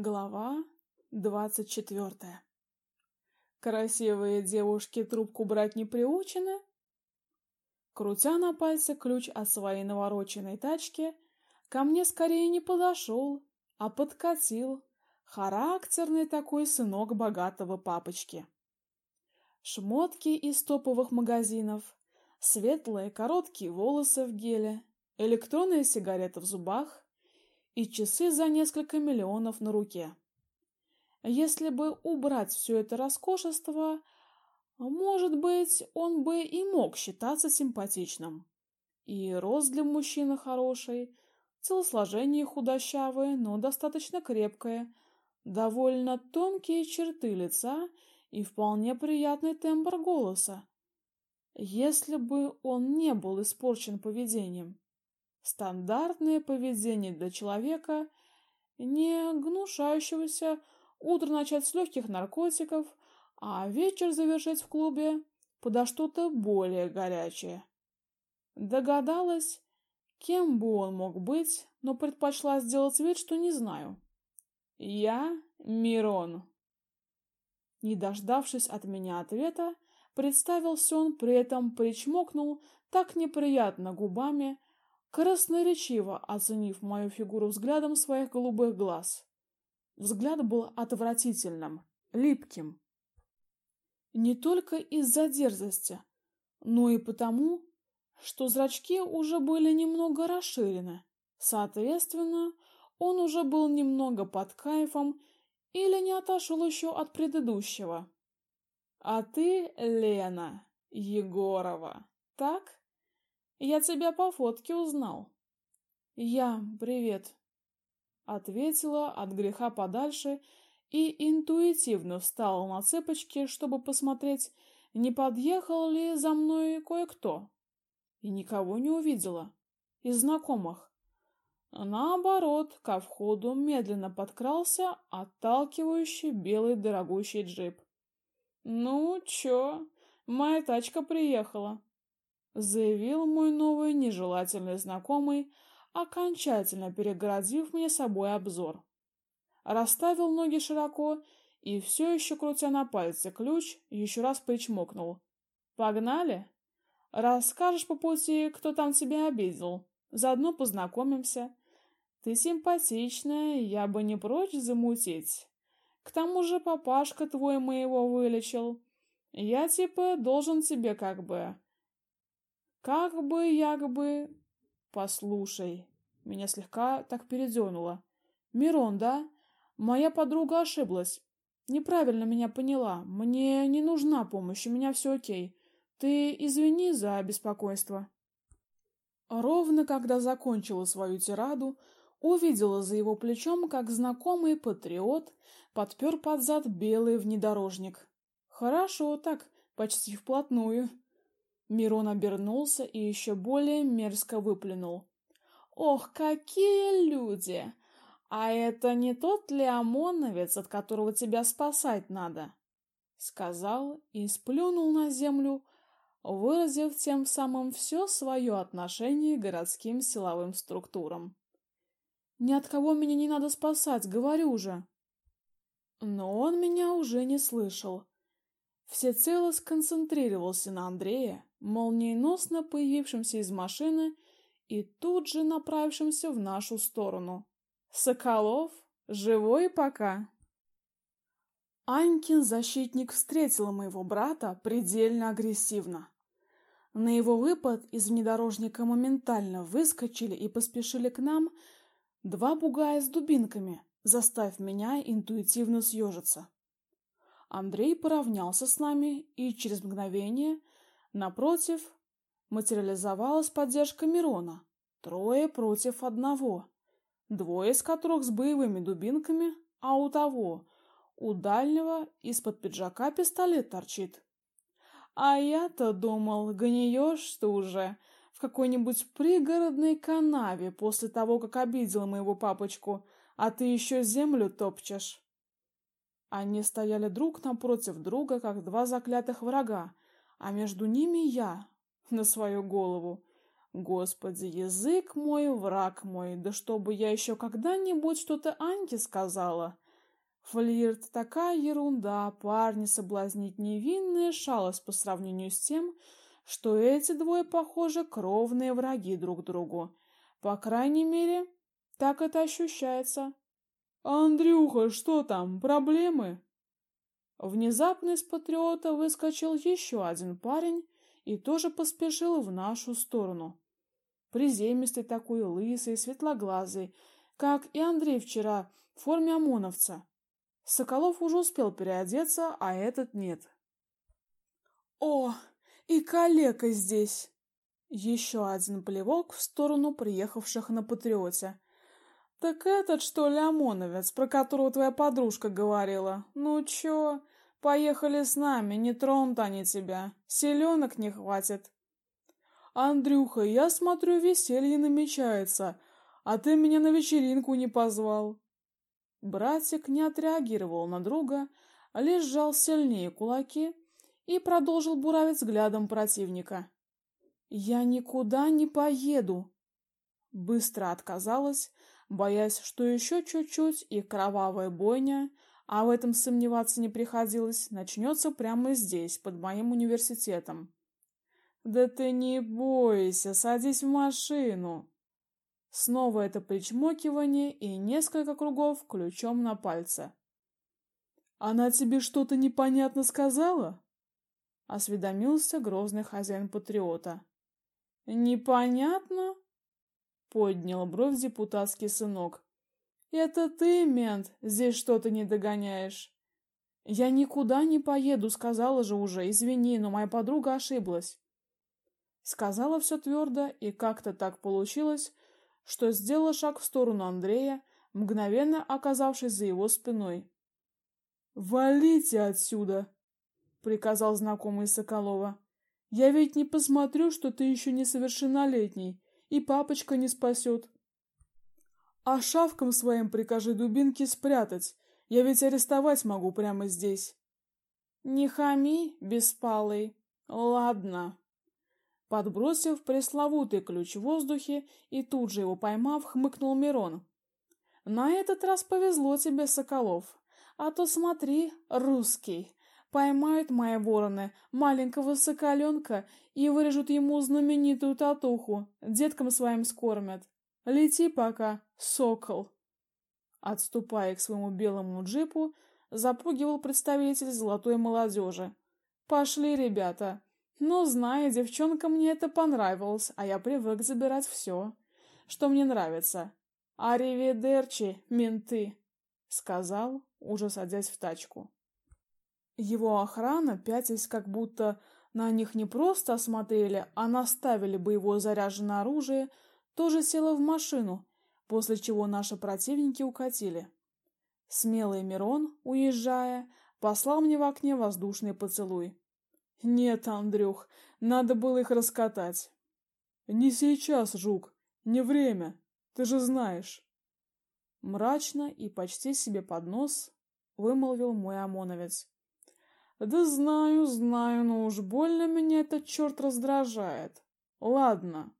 Глава двадцать четвертая. Красивые девушки трубку брать не приучены? Крутя на пальце ключ от своей навороченной тачки, ко мне скорее не подошел, а подкатил характерный такой сынок богатого папочки. Шмотки из топовых магазинов, светлые короткие волосы в геле, электронная сигарета в зубах и часы за несколько миллионов на руке. Если бы убрать все это роскошество, может быть, он бы и мог считаться симпатичным. И рост для мужчины хороший, телосложение худощавое, но достаточно крепкое, довольно тонкие черты лица и вполне приятный тембр голоса. Если бы он не был испорчен поведением. Стандартное поведение для человека, не гнушающегося утро начать с легких наркотиков, а вечер завершить в клубе подо что-то более горячее. Догадалась, кем бы он мог быть, но предпочла сделать вид, что не знаю. Я Мирон. Не дождавшись от меня ответа, представился он, при этом причмокнул так неприятно губами, красноречиво оценив мою фигуру взглядом своих голубых глаз. Взгляд был отвратительным, липким. Не только из-за дерзости, но и потому, что зрачки уже были немного расширены. Соответственно, он уже был немного под кайфом или не отошел еще от предыдущего. А ты, Лена Егорова, так? Я тебя по фотке узнал. Я, привет, ответила от греха подальше и интуитивно встала на цепочки, чтобы посмотреть, не подъехал ли за мной кое-кто. И никого не увидела из знакомых. Наоборот, ко входу медленно подкрался отталкивающий белый дорогущий джип. Ну, чё, моя тачка приехала заявил мой новый нежелательный знакомый, окончательно перегородив мне собой обзор. Расставил ноги широко и все еще крутя на пальце ключ, еще раз причмокнул. Погнали? Расскажешь по пути, кто там тебя обидел. Заодно познакомимся. Ты симпатичная, я бы не прочь замутить. К тому же папашка твой моего вылечил. Я типа должен тебе как бы как бы, як бы... Послушай, меня слегка так передернуло. Мирон, да? Моя подруга ошиблась. Неправильно меня поняла. Мне не нужна помощь, у меня все окей. Ты извини за беспокойство. Ровно когда закончила свою тираду, увидела за его плечом, как знакомый патриот подпер под зад белый внедорожник. Хорошо так, почти вплотную. Мирон обернулся и еще более мерзко выплюнул. Ох, какие люди! А это не тот ли ОМОНовец, от которого тебя спасать надо? сказал и сплюнул на землю, выразив тем самым все свое отношение к городским силовым структурам. Ни от кого меня не надо спасать, говорю же. Но он меня уже не слышал. Всецело сконцентрировался на Андрее, молниеносно появившемся из машины и тут же направившемся в нашу сторону. Соколов, живой пока. Анькин защитник встретил моего брата предельно агрессивно. На его выпад из внедорожника моментально выскочили и поспешили к нам два бугая с дубинками, заставив меня интуитивно съежиться. Андрей поравнялся с нами, и через мгновение напротив материализовалась поддержка Мирона. Трое против одного, двое из которых с боевыми дубинками, а у того, у дальнего из-под пиджака пистолет торчит. А я-то думал, гниешь ты уже в какой-нибудь пригородной канаве после того, как обидел моего папочку, а ты еще землю топчешь. Они стояли друг напротив друга, как два заклятых врага, а между ними я на свою голову. Господи, язык мой, враг мой, да чтобы я еще когда-нибудь что-то Аньке сказала. Флирт — такая ерунда, парни соблазнить невинная шалость по сравнению с тем, что эти двое, похоже, кровные враги друг другу. По крайней мере, так это ощущается. «Андрюха, что там, проблемы?» Внезапно из патриота выскочил еще один парень и тоже поспешил в нашу сторону. Приземистый такой, лысый, светлоглазый, как и Андрей вчера, в форме ОМОНовца. Соколов уже успел переодеться, а этот нет. «О, и калека здесь!» Еще один плевок в сторону приехавших на патриоте. «Так этот, что ли, ОМОНовец, про которого твоя подружка говорила? Ну чё, поехали с нами, не тронут они тебя, селенок не хватит». «Андрюха, я смотрю, веселье намечается, а ты меня на вечеринку не позвал». Братик не отреагировал на друга, лишь сжал сильнее кулаки и продолжил буравить взглядом противника. «Я никуда не поеду!» Быстро отказалась, боясь, что еще чуть-чуть и кровавая бойня, а в этом сомневаться не приходилось, начнется прямо здесь, под моим университетом. «Да ты не бойся, садись в машину!» Снова это причмокивание и несколько кругов ключом на пальце. «Она тебе что-то непонятно сказала?» — осведомился грозный хозяин патриота. «Непонятно?» — поднял бровь депутатский сынок. «Это ты, мент, здесь что-то не догоняешь». «Я никуда не поеду, сказала же уже, извини, но моя подруга ошиблась». Сказала все твердо, и как-то так получилось, что сделала шаг в сторону Андрея, мгновенно оказавшись за его спиной. «Валите отсюда!» — приказал знакомый Соколова. «Я ведь не посмотрю, что ты еще несовершеннолетний, и папочка не спасет. А шавкам своим прикажи дубинки спрятать, я ведь арестовать могу прямо здесь». «Не хами, беспалый. Ладно». Подбросив пресловутый ключ в воздухе и тут же его поймав, хмыкнул Мирон. «На этот раз повезло тебе, Соколов. А то смотри, русский, поймают мои вороны маленького соколенка и вырежут ему знаменитую татуху, деткам своим скормят. Лети пока, сокол!» Отступая к своему белому джипу, запугивал представитель золотой молодежи. «Пошли, ребята!» Ну, знаю, девчонка мне это понравилось, а я привык забирать все, что мне нравится. «Аривидерчи, менты!» — сказал, уже садясь в тачку. Его охрана, пятясь как будто на них не просто осмотрели, а наставили боевое заряженное оружие, тоже села в машину, после чего наши противники укатили. Смелый Мирон, уезжая, послал мне в окне воздушный поцелуй. Нет, Андрюх, надо было их раскатать. Не сейчас, жук, не время, ты же знаешь. Мрачно и почти себе под нос вымолвил мой ОМОНовец. Да знаю, знаю, но уж больно меня этот черт раздражает. Ладно.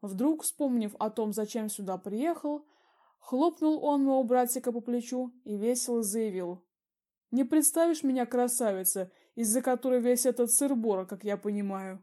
Вдруг, вспомнив о том, зачем сюда приехал, хлопнул он моего братика по плечу и весело заявил. Не представишь меня красавица, из-за которой весь этот сыр-бор, как я понимаю.